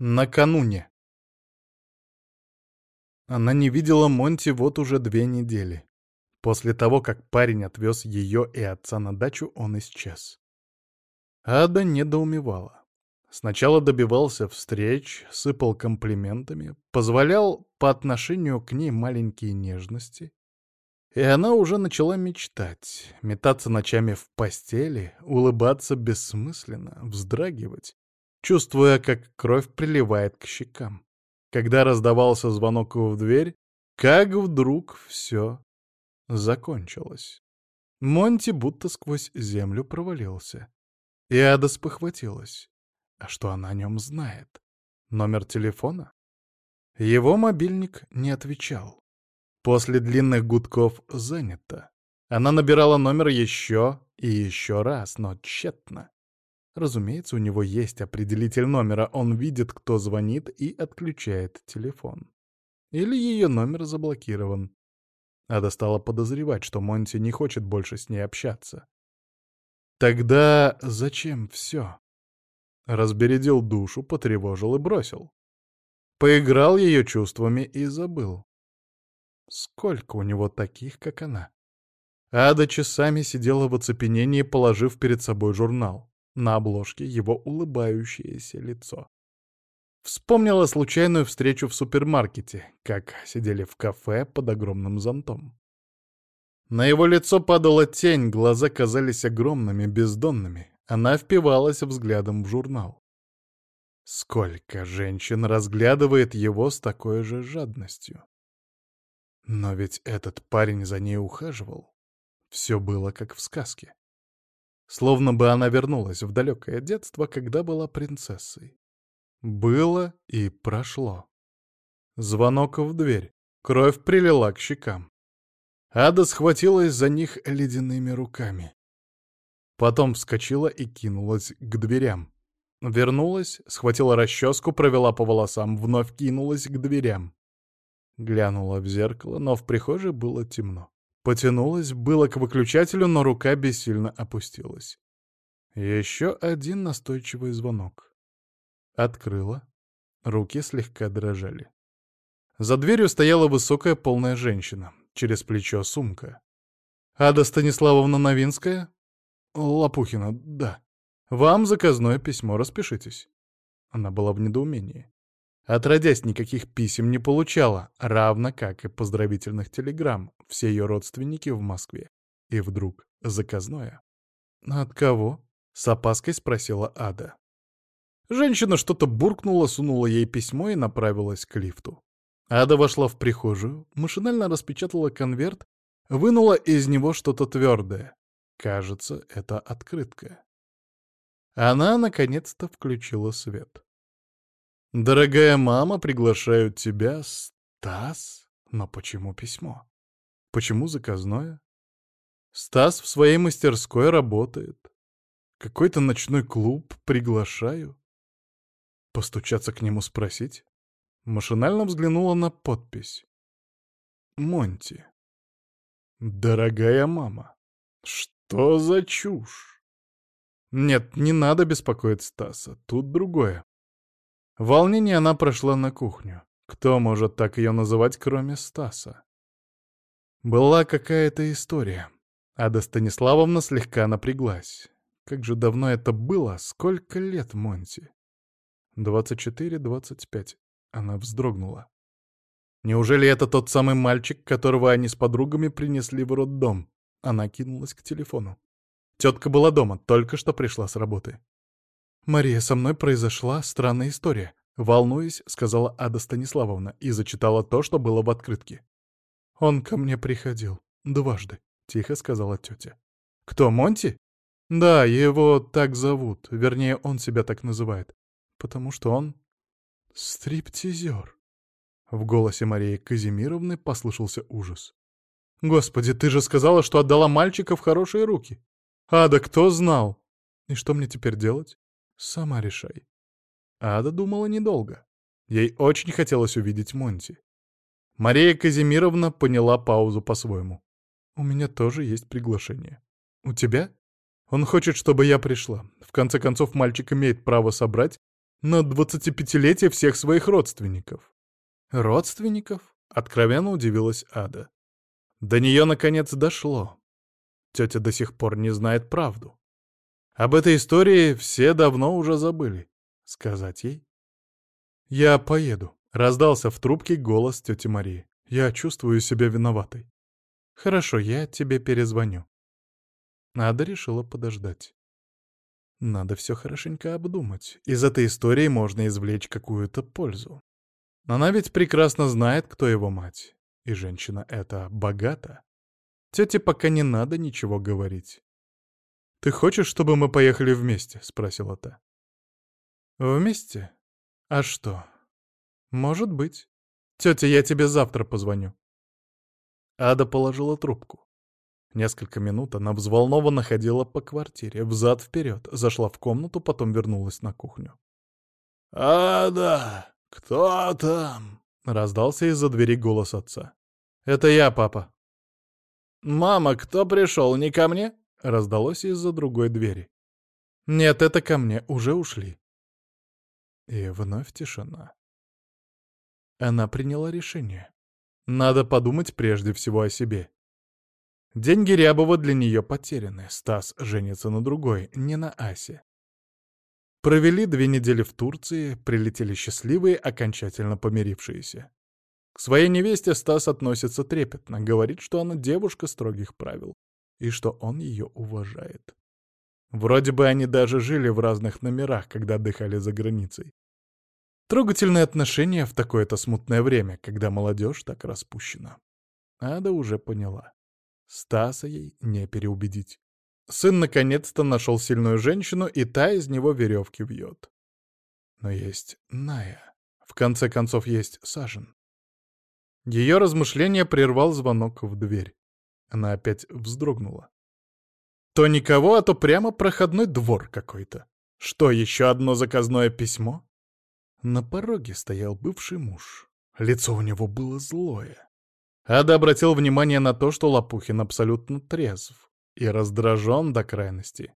Накануне. Она не видела Монти вот уже две недели. После того, как парень отвез ее и отца на дачу, он исчез. Ада недоумевала. Сначала добивался встреч, сыпал комплиментами, позволял по отношению к ней маленькие нежности. И она уже начала мечтать, метаться ночами в постели, улыбаться бессмысленно, вздрагивать, чувствуя, как кровь приливает к щекам. Когда раздавался звонок в дверь, как вдруг все закончилось. Монти будто сквозь землю провалился. И Ада спохватилась. А что она о нем знает? Номер телефона? Его мобильник не отвечал. После длинных гудков занято. Она набирала номер еще и еще раз, но тщетно. Разумеется, у него есть определитель номера, он видит, кто звонит, и отключает телефон. Или ее номер заблокирован. Ада стала подозревать, что Монти не хочет больше с ней общаться. Тогда зачем все? Разбередил душу, потревожил и бросил. Поиграл ее чувствами и забыл. Сколько у него таких, как она? Ада часами сидела в оцепенении, положив перед собой журнал. На обложке его улыбающееся лицо. Вспомнила случайную встречу в супермаркете, как сидели в кафе под огромным зонтом. На его лицо падала тень, глаза казались огромными, бездонными. Она впивалась взглядом в журнал. Сколько женщин разглядывает его с такой же жадностью. Но ведь этот парень за ней ухаживал. Все было как в сказке. Словно бы она вернулась в далекое детство, когда была принцессой. Было и прошло. Звонок в дверь. Кровь прилила к щекам. Ада схватилась за них ледяными руками. Потом вскочила и кинулась к дверям. Вернулась, схватила расческу, провела по волосам, вновь кинулась к дверям. Глянула в зеркало, но в прихожей было темно. Потянулась, было к выключателю, но рука бессильно опустилась. Еще один настойчивый звонок. Открыла. Руки слегка дрожали. За дверью стояла высокая полная женщина. Через плечо сумка. «Ада Станиславовна Новинская?» «Лопухина, да. Вам заказное письмо, распишитесь». Она была в недоумении. Отродясь, никаких писем не получала, равно как и поздравительных телеграмм, все ее родственники в Москве. И вдруг заказное. «От кого?» — с опаской спросила Ада. Женщина что-то буркнула, сунула ей письмо и направилась к лифту. Ада вошла в прихожую, машинально распечатала конверт, вынула из него что-то твердое. Кажется, это открытка. Она наконец-то включила свет. «Дорогая мама, приглашаю тебя, Стас? Но почему письмо? Почему заказное? Стас в своей мастерской работает. Какой-то ночной клуб приглашаю. Постучаться к нему спросить? Машинально взглянула на подпись. Монти. Дорогая мама, что за чушь? Нет, не надо беспокоить Стаса, тут другое. Волнение она прошла на кухню. Кто может так ее называть, кроме Стаса? Была какая-то история. Ада Станиславовна слегка напряглась. Как же давно это было? Сколько лет Монти? Двадцать четыре, двадцать пять. Она вздрогнула. Неужели это тот самый мальчик, которого они с подругами принесли в роддом? Она кинулась к телефону. Тетка была дома, только что пришла с работы. «Мария, со мной произошла странная история», — волнуясь, сказала Ада Станиславовна и зачитала то, что было в открытке. «Он ко мне приходил. Дважды», — тихо сказала тетя. «Кто, Монти?» «Да, его так зовут. Вернее, он себя так называет. Потому что он стриптизер». В голосе Марии Казимировны послышался ужас. «Господи, ты же сказала, что отдала мальчика в хорошие руки. Ада, кто знал? И что мне теперь делать? Сама решай. Ада думала недолго. Ей очень хотелось увидеть Монти. Мария Казимировна поняла паузу по-своему. «У меня тоже есть приглашение». «У тебя?» «Он хочет, чтобы я пришла. В конце концов, мальчик имеет право собрать На 25-летие всех своих родственников. Родственников? Откровенно удивилась Ада. До нее наконец дошло. Тетя до сих пор не знает правду. Об этой истории все давно уже забыли. Сказать ей? «Я поеду», — раздался в трубке голос тети Марии. «Я чувствую себя виноватой». «Хорошо, я тебе перезвоню». Ада решила подождать. Надо все хорошенько обдумать. Из этой истории можно извлечь какую-то пользу. Она ведь прекрасно знает, кто его мать. И женщина эта богата. Тете пока не надо ничего говорить. «Ты хочешь, чтобы мы поехали вместе?» — спросила та. «Вместе? А что? Может быть. Тетя, я тебе завтра позвоню». Ада положила трубку. Несколько минут она взволнованно ходила по квартире, взад-вперед, зашла в комнату, потом вернулась на кухню. «Ада, кто там?» — раздался из-за двери голос отца. «Это я, папа». «Мама, кто пришел, не ко мне?» — раздалось из-за другой двери. «Нет, это ко мне, уже ушли». И вновь тишина. Она приняла решение. Надо подумать прежде всего о себе. Деньги Рябова для нее потеряны. Стас женится на другой, не на Асе. Провели две недели в Турции, прилетели счастливые, окончательно помирившиеся. К своей невесте Стас относится трепетно, говорит, что она девушка строгих правил и что он ее уважает. Вроде бы они даже жили в разных номерах, когда отдыхали за границей. Трогательные отношения в такое-то смутное время, когда молодежь так распущена. Ада уже поняла. Стаса ей не переубедить. Сын наконец-то нашел сильную женщину, и та из него веревки вьет. Но есть Ная. В конце концов, есть Сажен. Ее размышление прервал звонок в дверь. Она опять вздрогнула. То никого, а то прямо проходной двор какой-то. Что, еще одно заказное письмо? На пороге стоял бывший муж. Лицо у него было злое. Ада обратил внимание на то, что Лопухин абсолютно трезв и раздражен до крайности.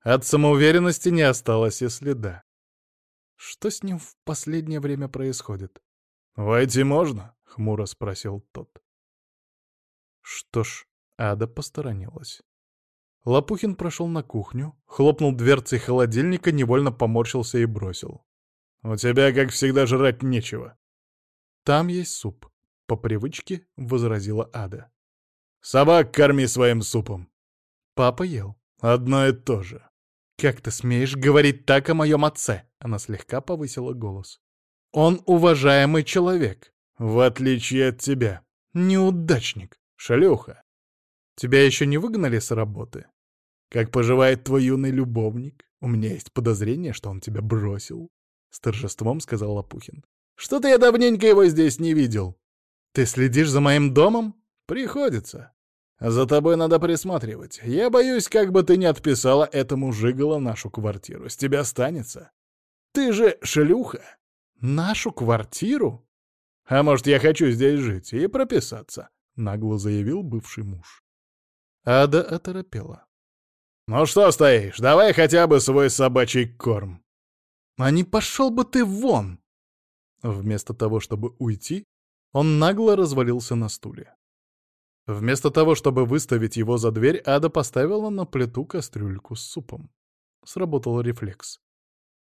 От самоуверенности не осталось и следа. Что с ним в последнее время происходит? «Войти можно?» — хмуро спросил тот. Что ж, Ада посторонилась. Лопухин прошел на кухню, хлопнул дверцей холодильника, невольно поморщился и бросил. «У тебя, как всегда, жрать нечего». «Там есть суп», — по привычке возразила Ада. «Собак корми своим супом». Папа ел. «Одно и то же». «Как ты смеешь говорить так о моем отце?» Она слегка повысила голос. «Он уважаемый человек». В отличие от тебя. Неудачник. Шлюха. Тебя еще не выгнали с работы? Как поживает твой юный любовник? У меня есть подозрение, что он тебя бросил. С торжеством сказал Лопухин. Что-то я давненько его здесь не видел. Ты следишь за моим домом? Приходится. За тобой надо присматривать. Я боюсь, как бы ты не отписала этому жиголо нашу квартиру. С тебя останется. Ты же шлюха. Нашу квартиру? «А может, я хочу здесь жить и прописаться?» — нагло заявил бывший муж. Ада оторопела. «Ну что стоишь? Давай хотя бы свой собачий корм!» «А не пошел бы ты вон!» Вместо того, чтобы уйти, он нагло развалился на стуле. Вместо того, чтобы выставить его за дверь, Ада поставила на плиту кастрюльку с супом. Сработал рефлекс.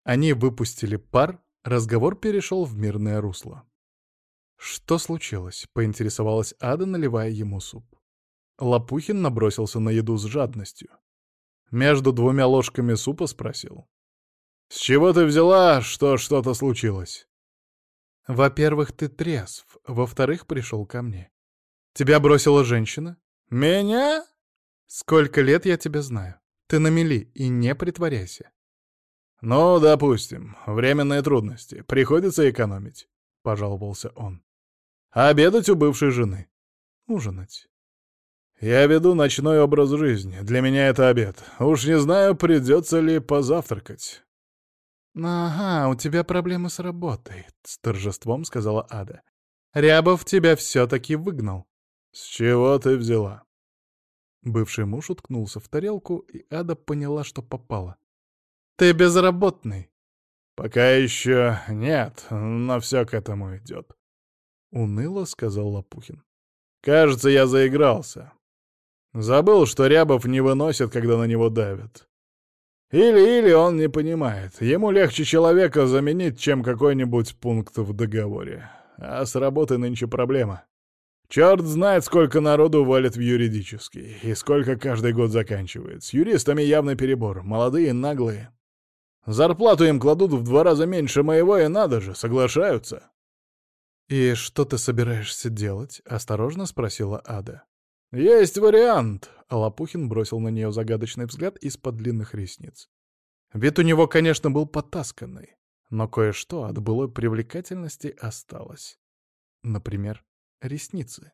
Они выпустили пар, разговор перешел в мирное русло. «Что случилось?» — поинтересовалась Ада, наливая ему суп. Лопухин набросился на еду с жадностью. Между двумя ложками супа спросил. «С чего ты взяла, что что-то случилось?» «Во-первых, ты трезв. Во-вторых, пришел ко мне. Тебя бросила женщина?» «Меня?» «Сколько лет я тебя знаю. Ты на мели и не притворяйся». «Ну, допустим. Временные трудности. Приходится экономить», — пожаловался он. Обедать у бывшей жены. Ужинать. Я веду ночной образ жизни. Для меня это обед. Уж не знаю, придется ли позавтракать. «Ага, у тебя проблемы с работой», — с торжеством сказала Ада. «Рябов тебя все-таки выгнал». «С чего ты взяла?» Бывший муж уткнулся в тарелку, и Ада поняла, что попала. «Ты безработный». «Пока еще нет, но все к этому идет», — уныло сказал Лопухин. «Кажется, я заигрался. Забыл, что Рябов не выносит, когда на него давят. Или-или он не понимает. Ему легче человека заменить, чем какой-нибудь пункт в договоре. А с работой нынче проблема. Черт знает, сколько народу валит в юридический, и сколько каждый год заканчивает. С юристами явный перебор, молодые, наглые. Зарплату им кладут в два раза меньше моего, и надо же, соглашаются. «И что ты собираешься делать?» — осторожно спросила Ада. «Есть вариант», — Лопухин бросил на нее загадочный взгляд из-под длинных ресниц. Вид у него, конечно, был потасканный, но кое-что от былой привлекательности осталось. Например, ресницы.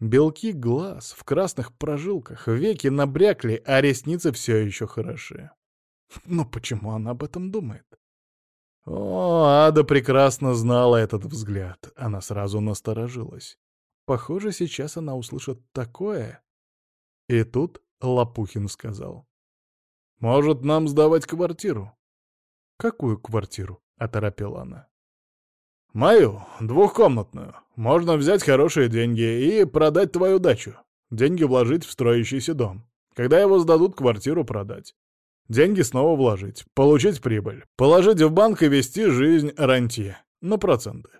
Белки глаз в красных прожилках, веки набрякли, а ресницы все еще хороши. Но почему она об этом думает? О, Ада прекрасно знала этот взгляд. Она сразу насторожилась. Похоже, сейчас она услышит такое. И тут Лопухин сказал. «Может, нам сдавать квартиру?» «Какую квартиру?» — оторопела она. «Мою, двухкомнатную. Можно взять хорошие деньги и продать твою дачу. Деньги вложить в строящийся дом. Когда его сдадут, квартиру продать. Деньги снова вложить, получить прибыль, положить в банк и вести жизнь рантье. На проценты.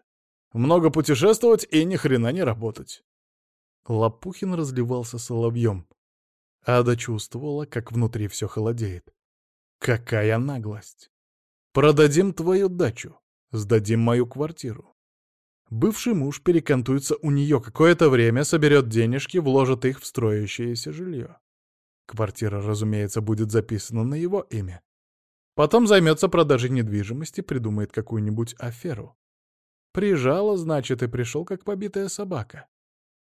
Много путешествовать и ни хрена не работать». Лопухин разливался соловьем. Ада чувствовала, как внутри все холодеет. «Какая наглость! Продадим твою дачу!» Сдадим мою квартиру. Бывший муж перекантуется у нее какое-то время, соберет денежки, вложит их в строящееся жилье. Квартира, разумеется, будет записана на его имя. Потом займется продажей недвижимости, придумает какую-нибудь аферу. Прижала, значит, и пришел как побитая собака.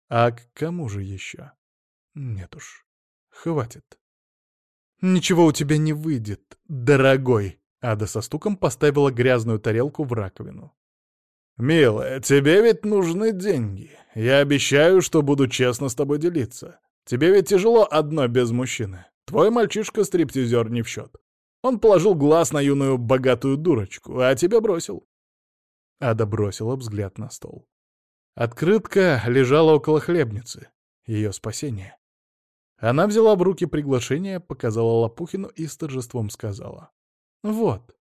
А к кому же еще? Нет уж, хватит. Ничего у тебя не выйдет, дорогой. Ада со стуком поставила грязную тарелку в раковину. «Милая, тебе ведь нужны деньги. Я обещаю, что буду честно с тобой делиться. Тебе ведь тяжело одно без мужчины. Твой мальчишка-стриптизер не в счет. Он положил глаз на юную богатую дурочку, а тебя бросил». Ада бросила взгляд на стол. Открытка лежала около хлебницы. Ее спасение. Она взяла в руки приглашение, показала Лопухину и с торжеством сказала. Вот.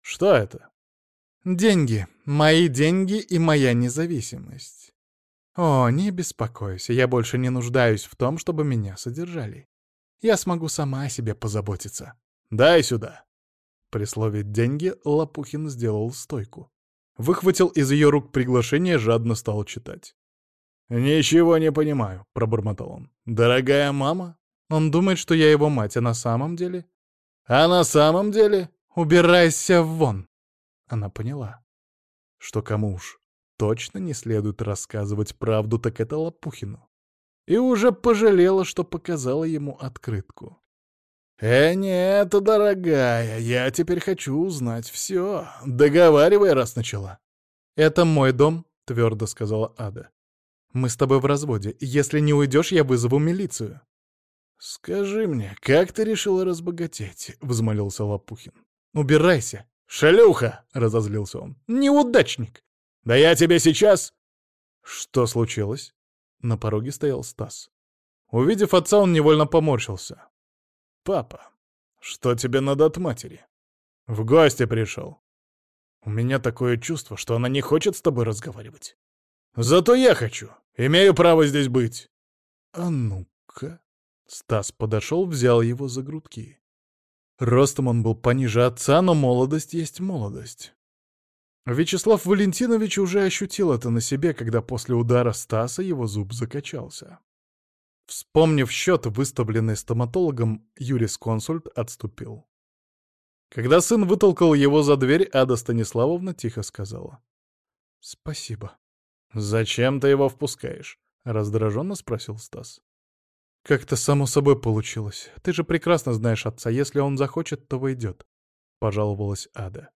Что это? Деньги. Мои деньги и моя независимость. О, не беспокойся, я больше не нуждаюсь в том, чтобы меня содержали. Я смогу сама о себе позаботиться. Дай сюда. При слове «деньги» Лопухин сделал стойку. Выхватил из ее рук приглашение, жадно стал читать. «Ничего не понимаю», — пробормотал он. «Дорогая мама?» Он думает, что я его мать, а на самом деле... А на самом деле убирайся вон. Она поняла, что кому уж точно не следует рассказывать правду, так это Лопухину. И уже пожалела, что показала ему открытку. «Э, нет, дорогая, я теперь хочу узнать все. Договаривай, раз начала». «Это мой дом», — твердо сказала Ада. «Мы с тобой в разводе. Если не уйдешь, я вызову милицию». «Скажи мне, как ты решила разбогатеть?» — взмолился Лопухин. «Убирайся!» «Шлюха!» — разозлился он. «Неудачник!» «Да я тебе сейчас...» Что случилось? На пороге стоял Стас. Увидев отца, он невольно поморщился. «Папа, что тебе надо от матери?» «В гости пришел. У меня такое чувство, что она не хочет с тобой разговаривать. Зато я хочу. Имею право здесь быть». «А ну-ка...» Стас подошел, взял его за грудки. Ростом он был пониже отца, но молодость есть молодость. Вячеслав Валентинович уже ощутил это на себе, когда после удара Стаса его зуб закачался. Вспомнив счет, выставленный стоматологом, юрисконсульт отступил. Когда сын вытолкал его за дверь, Ада Станиславовна тихо сказала. «Спасибо». «Зачем ты его впускаешь?» — раздраженно спросил Стас. «Как-то само собой получилось. Ты же прекрасно знаешь отца. Если он захочет, то войдет», — пожаловалась Ада.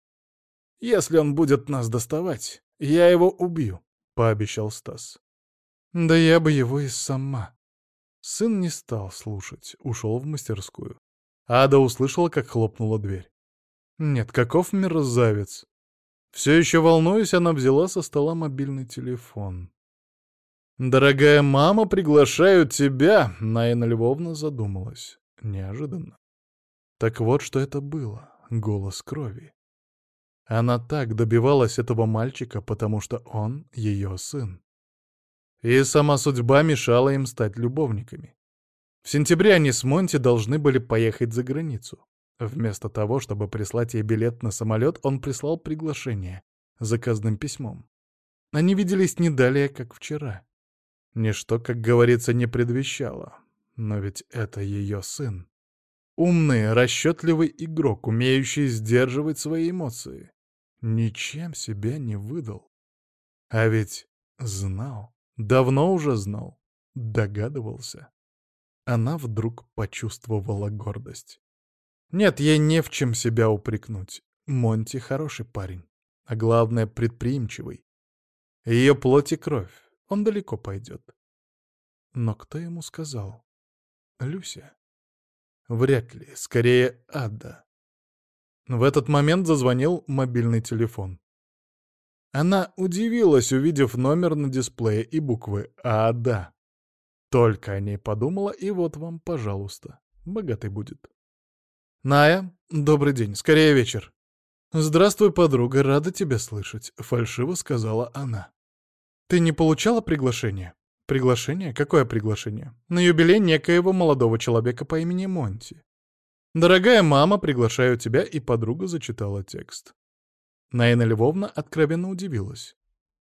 «Если он будет нас доставать, я его убью», — пообещал Стас. «Да я бы его и сама». Сын не стал слушать, ушел в мастерскую. Ада услышала, как хлопнула дверь. Нет, каков мерзавец. Все еще волнуясь, она взяла со стола мобильный телефон. «Дорогая мама, приглашаю тебя!» — Наина Львовна задумалась. Неожиданно. Так вот, что это было. Голос крови. Она так добивалась этого мальчика, потому что он ее сын. И сама судьба мешала им стать любовниками. В сентябре они с Монти должны были поехать за границу. Вместо того, чтобы прислать ей билет на самолет, он прислал приглашение заказным письмом. Они виделись не далее, как вчера. Ничто, как говорится, не предвещало. Но ведь это ее сын. Умный, расчетливый игрок, умеющий сдерживать свои эмоции. Ничем себя не выдал. А ведь знал, давно уже знал, догадывался. Она вдруг почувствовала гордость. Нет, ей не в чем себя упрекнуть. Монти хороший парень, а главное, предприимчивый. Ее плоть и кровь, он далеко пойдет. Но кто ему сказал? Люся? Вряд ли, скорее Ада. В этот момент зазвонил мобильный телефон. Она удивилась, увидев номер на дисплее и буквы «Ада». Только о ней подумала, и вот вам, пожалуйста, богатый будет. «Ная, добрый день, скорее вечер». «Здравствуй, подруга, рада тебя слышать», — фальшиво сказала она. «Ты не получала приглашение?» «Приглашение? Какое приглашение?» «На юбилей некоего молодого человека по имени Монти». «Дорогая мама, приглашаю тебя», и подруга зачитала текст. Наина Львовна откровенно удивилась.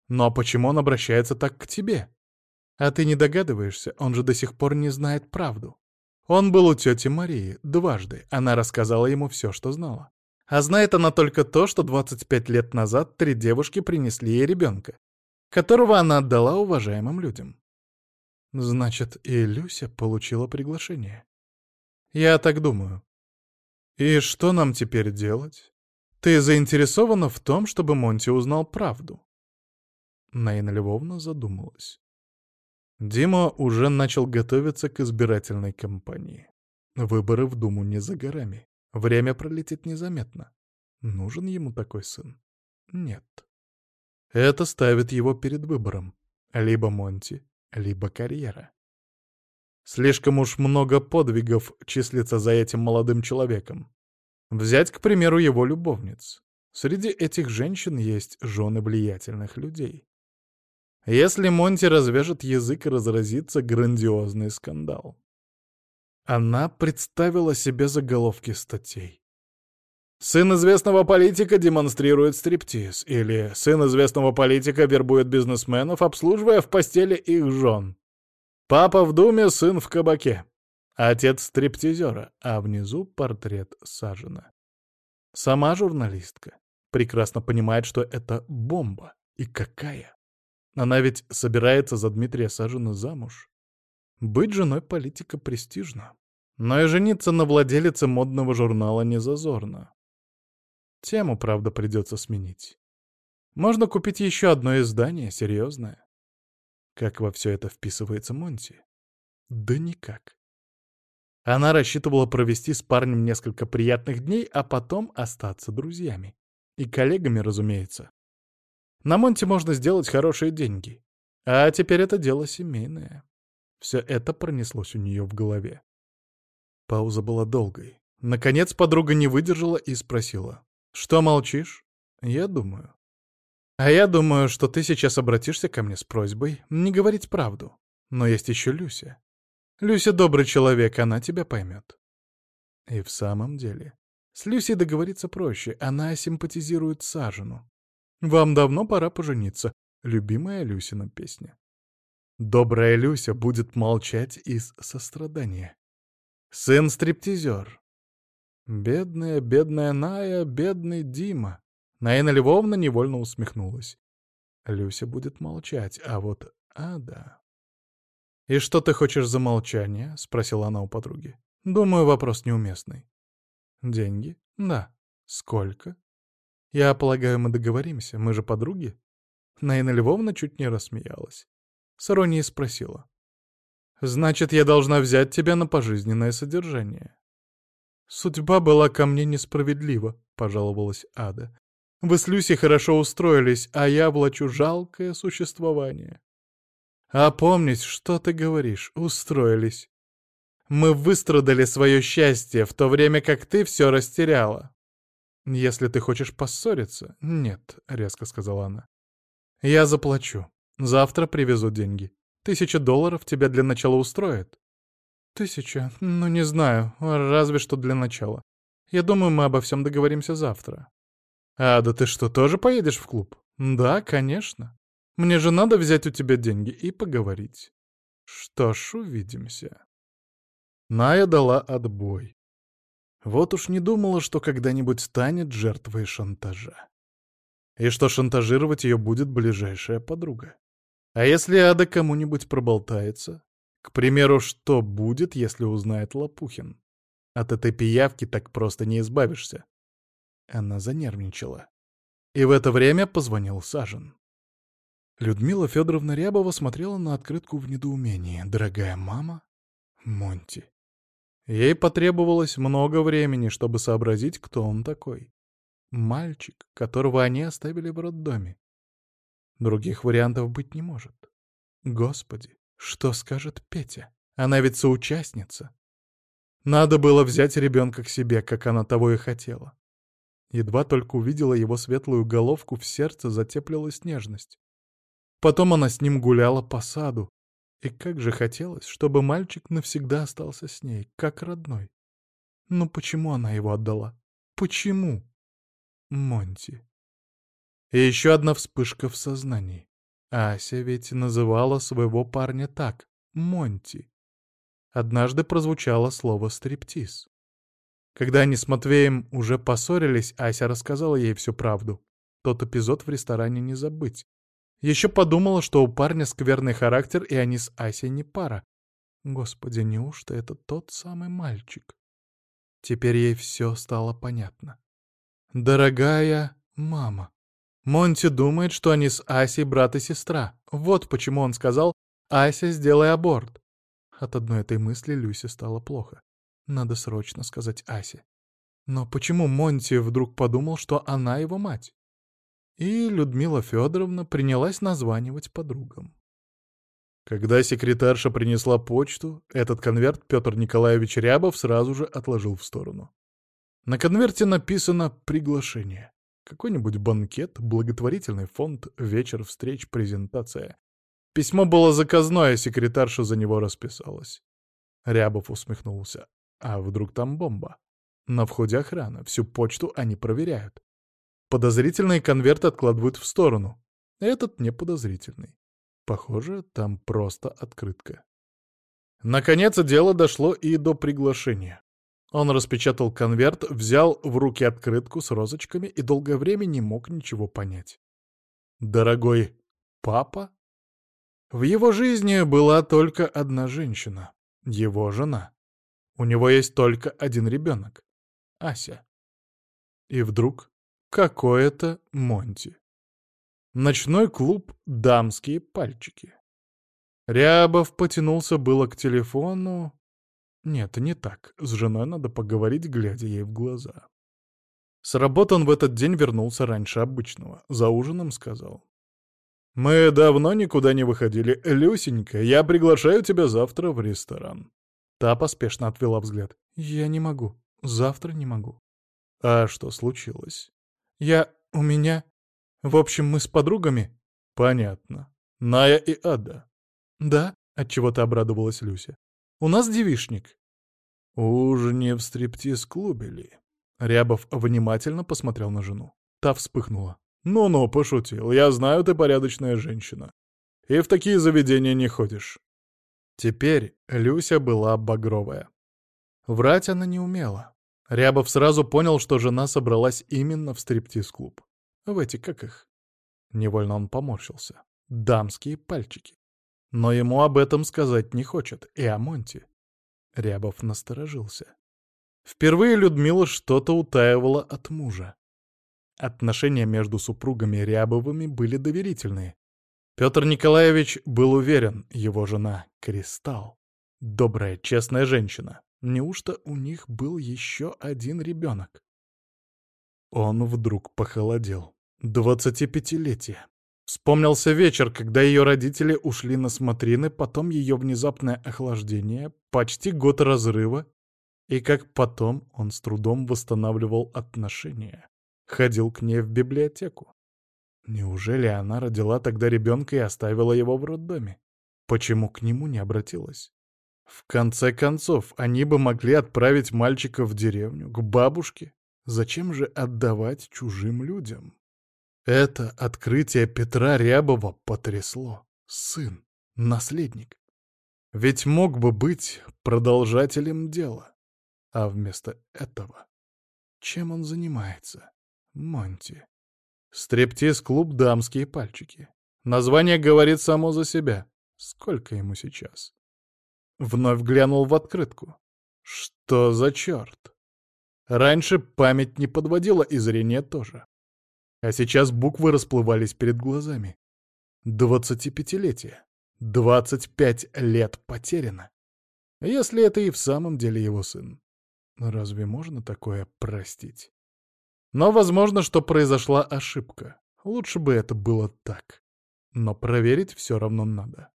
«Но почему он обращается так к тебе?» А ты не догадываешься, он же до сих пор не знает правду. Он был у тети Марии дважды, она рассказала ему все, что знала. А знает она только то, что 25 лет назад три девушки принесли ей ребенка, которого она отдала уважаемым людям. Значит, и Люся получила приглашение. Я так думаю. И что нам теперь делать? Ты заинтересована в том, чтобы Монти узнал правду? Наина Львовна задумалась. Дима уже начал готовиться к избирательной кампании. Выборы в Думу не за горами. Время пролетит незаметно. Нужен ему такой сын? Нет. Это ставит его перед выбором. Либо Монти, либо карьера. Слишком уж много подвигов числится за этим молодым человеком. Взять, к примеру, его любовниц. Среди этих женщин есть жены влиятельных людей. Если Монти развяжет язык, разразится грандиозный скандал. Она представила себе заголовки статей. «Сын известного политика демонстрирует стриптиз» или «Сын известного политика вербует бизнесменов, обслуживая в постели их жен». «Папа в думе, сын в кабаке». Отец стриптизера, а внизу портрет Сажина. Сама журналистка прекрасно понимает, что это бомба. И какая? Она ведь собирается за Дмитрия Сажина замуж. Быть женой политика престижно. Но и жениться на владелице модного журнала не зазорно. Тему, правда, придется сменить. Можно купить еще одно издание, серьезное. Как во все это вписывается Монти? Да никак. Она рассчитывала провести с парнем несколько приятных дней, а потом остаться друзьями. И коллегами, разумеется. На Монте можно сделать хорошие деньги. А теперь это дело семейное. Все это пронеслось у нее в голове. Пауза была долгой. Наконец подруга не выдержала и спросила. «Что молчишь?» «Я думаю». «А я думаю, что ты сейчас обратишься ко мне с просьбой не говорить правду. Но есть еще Люся. Люся добрый человек, она тебя поймет». И в самом деле, с Люсей договориться проще, она симпатизирует Сажину. Вам давно пора пожениться. Любимая Люсина песня. Добрая Люся будет молчать из сострадания. Сын-стриптизер. Бедная, бедная Ная, бедный Дима. Наина Львовна невольно усмехнулась. Люся будет молчать, а вот Ада... «И что ты хочешь за молчание?» — спросила она у подруги. «Думаю, вопрос неуместный». «Деньги?» «Да». «Сколько?» Я полагаю, мы договоримся, мы же подруги?» Наина Львовна чуть не рассмеялась. С иронией спросила. «Значит, я должна взять тебя на пожизненное содержание?» «Судьба была ко мне несправедлива», — пожаловалась Ада. «Вы с Люси хорошо устроились, а я влачу жалкое существование». «А помнить, что ты говоришь, устроились. Мы выстрадали свое счастье, в то время как ты все растеряла». «Если ты хочешь поссориться...» «Нет», — резко сказала она. «Я заплачу. Завтра привезу деньги. Тысяча долларов тебя для начала устроит?» «Тысяча? Ну, не знаю. Разве что для начала. Я думаю, мы обо всем договоримся завтра». «А, да ты что, тоже поедешь в клуб?» «Да, конечно. Мне же надо взять у тебя деньги и поговорить». «Что ж, увидимся». Ная дала отбой. Вот уж не думала, что когда-нибудь станет жертвой шантажа. И что шантажировать ее будет ближайшая подруга. А если Ада кому-нибудь проболтается? К примеру, что будет, если узнает Лопухин? От этой пиявки так просто не избавишься. Она занервничала. И в это время позвонил Сажен. Людмила Федоровна Рябова смотрела на открытку в недоумении. «Дорогая мама? Монти». Ей потребовалось много времени, чтобы сообразить, кто он такой. Мальчик, которого они оставили в роддоме. Других вариантов быть не может. Господи, что скажет Петя? Она ведь соучастница. Надо было взять ребенка к себе, как она того и хотела. Едва только увидела его светлую головку, в сердце затеплилась нежность. Потом она с ним гуляла по саду. И как же хотелось, чтобы мальчик навсегда остался с ней, как родной. Но почему она его отдала? Почему? Монти. И еще одна вспышка в сознании. Ася ведь называла своего парня так — Монти. Однажды прозвучало слово «стриптиз». Когда они с Матвеем уже поссорились, Ася рассказала ей всю правду. Тот эпизод в ресторане не забыть. Еще подумала, что у парня скверный характер, и они с Асей не пара. Господи, неужто это тот самый мальчик? Теперь ей все стало понятно. «Дорогая мама». Монти думает, что они с Асей брат и сестра. Вот почему он сказал «Ася, сделай аборт». От одной этой мысли Люсе стало плохо. Надо срочно сказать Асе. Но почему Монти вдруг подумал, что она его мать? И Людмила Федоровна принялась названивать подругам. Когда секретарша принесла почту, этот конверт Петр Николаевич Рябов сразу же отложил в сторону. На конверте написано «Приглашение». Какой-нибудь банкет, благотворительный фонд, вечер встреч, презентация. Письмо было заказное, секретарша за него расписалась. Рябов усмехнулся. А вдруг там бомба? На входе охрана, всю почту они проверяют. Подозрительные конверты откладывают в сторону. Этот не подозрительный. Похоже, там просто открытка. Наконец, дело дошло и до приглашения. Он распечатал конверт, взял в руки открытку с розочками и долгое время не мог ничего понять. «Дорогой папа?» В его жизни была только одна женщина — его жена. У него есть только один ребенок — Ася. И вдруг какое-то Монти. Ночной клуб «Дамские пальчики». Рябов потянулся было к телефону. Нет, не так. С женой надо поговорить, глядя ей в глаза. С работы он в этот день вернулся раньше обычного. За ужином сказал. «Мы давно никуда не выходили. Люсенька, я приглашаю тебя завтра в ресторан». Та поспешно отвела взгляд. «Я не могу. Завтра не могу». «А что случилось?» «Я... у меня... В общем, мы с подругами...» «Понятно. Ная и Ада». «Да», — отчего-то обрадовалась Люся. «У нас девишник». «Уж не в стриптиз-клубе ли?» Рябов внимательно посмотрел на жену. Та вспыхнула. «Ну-ну, пошутил. Я знаю, ты порядочная женщина. И в такие заведения не ходишь. Теперь Люся была багровая. Врать она не умела. Рябов сразу понял, что жена собралась именно в стриптиз-клуб. В эти, как их? Невольно он поморщился. Дамские пальчики. Но ему об этом сказать не хочет, и о Монте. Рябов насторожился. Впервые Людмила что-то утаивала от мужа. Отношения между супругами Рябовыми были доверительные. Петр Николаевич был уверен, его жена — Кристалл. Добрая, честная женщина. Неужто у них был еще один ребенок? Он вдруг похолодел. Двадцатипятилетие. Вспомнился вечер, когда ее родители ушли на смотрины, потом ее внезапное охлаждение, почти год разрыва, и как потом он с трудом восстанавливал отношения. Ходил к ней в библиотеку. Неужели она родила тогда ребенка и оставила его в роддоме? Почему к нему не обратилась? В конце концов, они бы могли отправить мальчика в деревню, к бабушке. Зачем же отдавать чужим людям? Это открытие Петра Рябова потрясло. Сын, наследник. Ведь мог бы быть продолжателем дела. А вместо этого... Чем он занимается? Монти. Стриптиз-клуб «Дамские пальчики». Название говорит само за себя. Сколько ему сейчас? Вновь глянул в открытку. Что за черт? Раньше память не подводила и зрение тоже. А сейчас буквы расплывались перед глазами. Двадцатипятилетие. Двадцать пять лет потеряно. Если это и в самом деле его сын. Разве можно такое простить? Но возможно, что произошла ошибка. Лучше бы это было так. Но проверить все равно надо.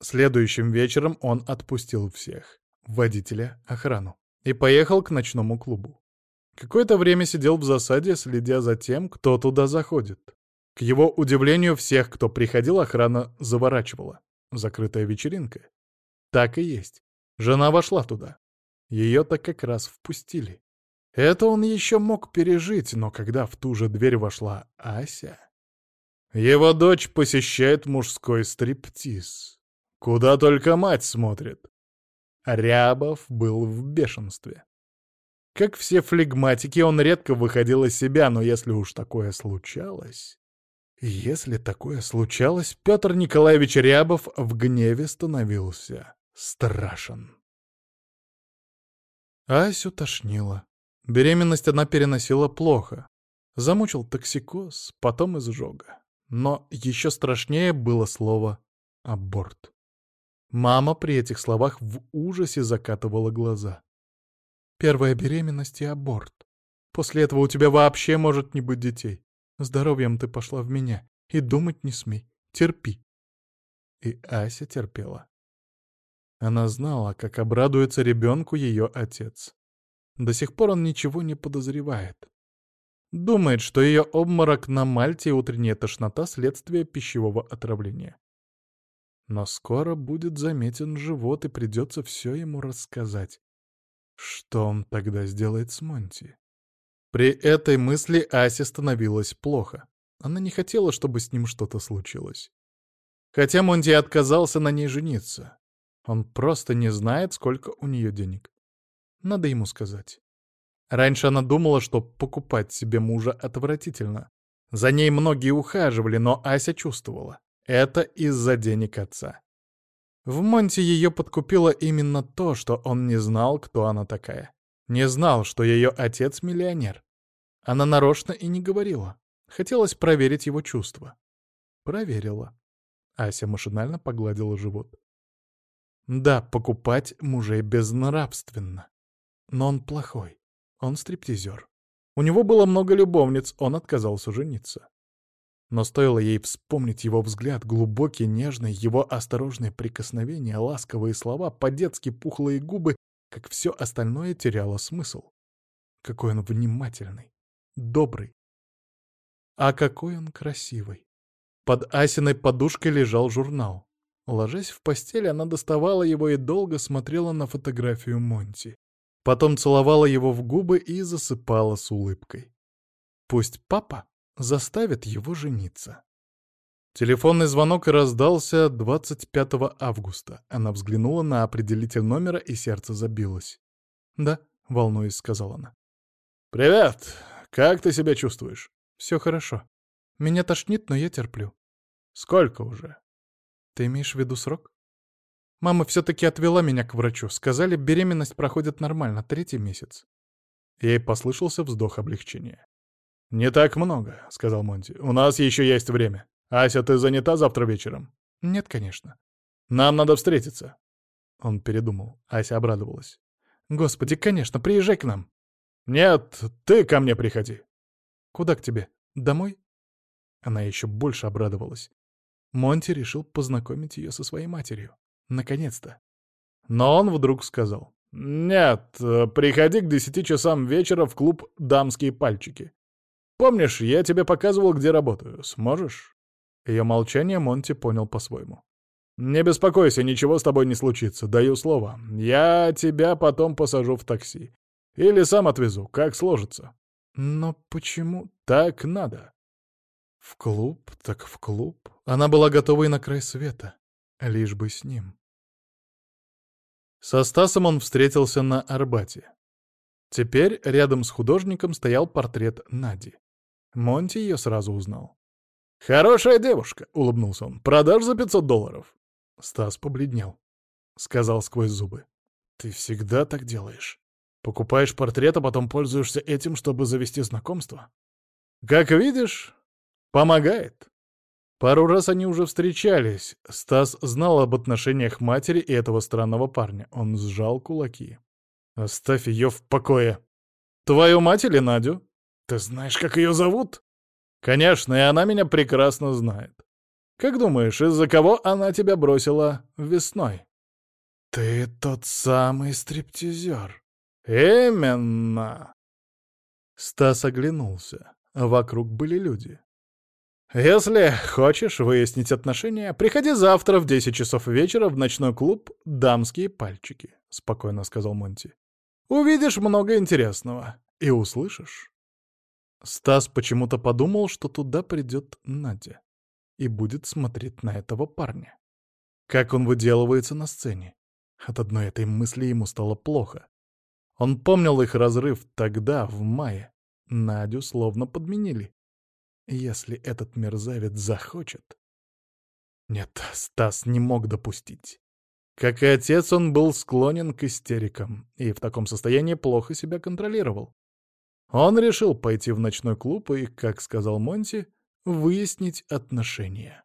Следующим вечером он отпустил всех. Водителя, охрану. И поехал к ночному клубу. Какое-то время сидел в засаде, следя за тем, кто туда заходит. К его удивлению, всех, кто приходил, охрана заворачивала. Закрытая вечеринка. Так и есть. Жена вошла туда. Ее-то как раз впустили. Это он еще мог пережить, но когда в ту же дверь вошла Ася... Его дочь посещает мужской стриптиз. Куда только мать смотрит. Рябов был в бешенстве. Как все флегматики, он редко выходил из себя, но если уж такое случалось... Если такое случалось, Петр Николаевич Рябов в гневе становился страшен. Асю тошнило. Беременность она переносила плохо. Замучил токсикоз, потом изжога. Но еще страшнее было слово «аборт». Мама при этих словах в ужасе закатывала глаза. Первая беременность и аборт. После этого у тебя вообще может не быть детей. Здоровьем ты пошла в меня. И думать не смей. Терпи. И Ася терпела. Она знала, как обрадуется ребенку ее отец. До сих пор он ничего не подозревает. Думает, что ее обморок на Мальте и утренняя тошнота — следствие пищевого отравления. Но скоро будет заметен живот, и придется все ему рассказать. Что он тогда сделает с Монти? При этой мысли Асе становилось плохо. Она не хотела, чтобы с ним что-то случилось. Хотя Монти отказался на ней жениться. Он просто не знает, сколько у нее денег. Надо ему сказать. Раньше она думала, что покупать себе мужа отвратительно. За ней многие ухаживали, но Ася чувствовала. Это из-за денег отца. В Монте ее подкупило именно то, что он не знал, кто она такая. Не знал, что ее отец миллионер. Она нарочно и не говорила. Хотелось проверить его чувства. Проверила. Ася машинально погладила живот. Да, покупать мужей безнравственно. Но он плохой. Он стриптизер. У него было много любовниц, он отказался жениться. Но стоило ей вспомнить его взгляд, глубокий, нежный, его осторожные прикосновения, ласковые слова, по-детски пухлые губы, как все остальное теряло смысл. Какой он внимательный, добрый. А какой он красивый. Под Асиной подушкой лежал журнал. Ложась в постель, она доставала его и долго смотрела на фотографию Монти. Потом целовала его в губы и засыпала с улыбкой. Пусть папа заставит его жениться. Телефонный звонок раздался 25 августа. Она взглянула на определитель номера, и сердце забилось. «Да», — волнуясь, сказала она. «Привет! Как ты себя чувствуешь?» «Все хорошо. Меня тошнит, но я терплю». «Сколько уже?» «Ты имеешь в виду срок?» «Мама все-таки отвела меня к врачу. Сказали, беременность проходит нормально, третий месяц». Ей послышался вздох облегчения. «Не так много», — сказал Монти. «У нас еще есть время. Ася, ты занята завтра вечером?» «Нет, конечно». «Нам надо встретиться». Он передумал. Ася обрадовалась. «Господи, конечно, приезжай к нам». «Нет, ты ко мне приходи». Куда к тебе? Домой?» Она еще больше обрадовалась. Монти решил познакомить ее со своей матерью. Наконец-то. Но он вдруг сказал. «Нет, э, приходи к десяти часам вечера в клуб «Дамские пальчики». Помнишь, я тебе показывал, где работаю. Сможешь?» Ее молчание Монти понял по-своему. «Не беспокойся, ничего с тобой не случится, даю слово. Я тебя потом посажу в такси. Или сам отвезу, как сложится». «Но почему так надо?» В клуб, так в клуб. Она была готова и на край света. Лишь бы с ним. Со Стасом он встретился на Арбате. Теперь рядом с художником стоял портрет Нади. Монти ее сразу узнал. «Хорошая девушка», — улыбнулся он. «Продашь за 500 долларов?» Стас побледнел. Сказал сквозь зубы. «Ты всегда так делаешь. Покупаешь портрет, а потом пользуешься этим, чтобы завести знакомство?» «Как видишь, помогает». Пару раз они уже встречались. Стас знал об отношениях матери и этого странного парня. Он сжал кулаки. «Оставь ее в покое. Твою мать или Надю? Ты знаешь, как ее зовут?» «Конечно, и она меня прекрасно знает. Как думаешь, из-за кого она тебя бросила весной?» «Ты тот самый стриптизер». «Именно!» Стас оглянулся. Вокруг были люди. «Если хочешь выяснить отношения, приходи завтра в 10 часов вечера в ночной клуб «Дамские пальчики», — спокойно сказал Монти. «Увидишь много интересного и услышишь». Стас почему-то подумал, что туда придет Надя и будет смотреть на этого парня. Как он выделывается на сцене. От одной этой мысли ему стало плохо. Он помнил их разрыв тогда, в мае. Надю словно подменили. Если этот мерзавец захочет... Нет, Стас не мог допустить. Как и отец, он был склонен к истерикам и в таком состоянии плохо себя контролировал. Он решил пойти в ночной клуб и, как сказал Монти, выяснить отношения.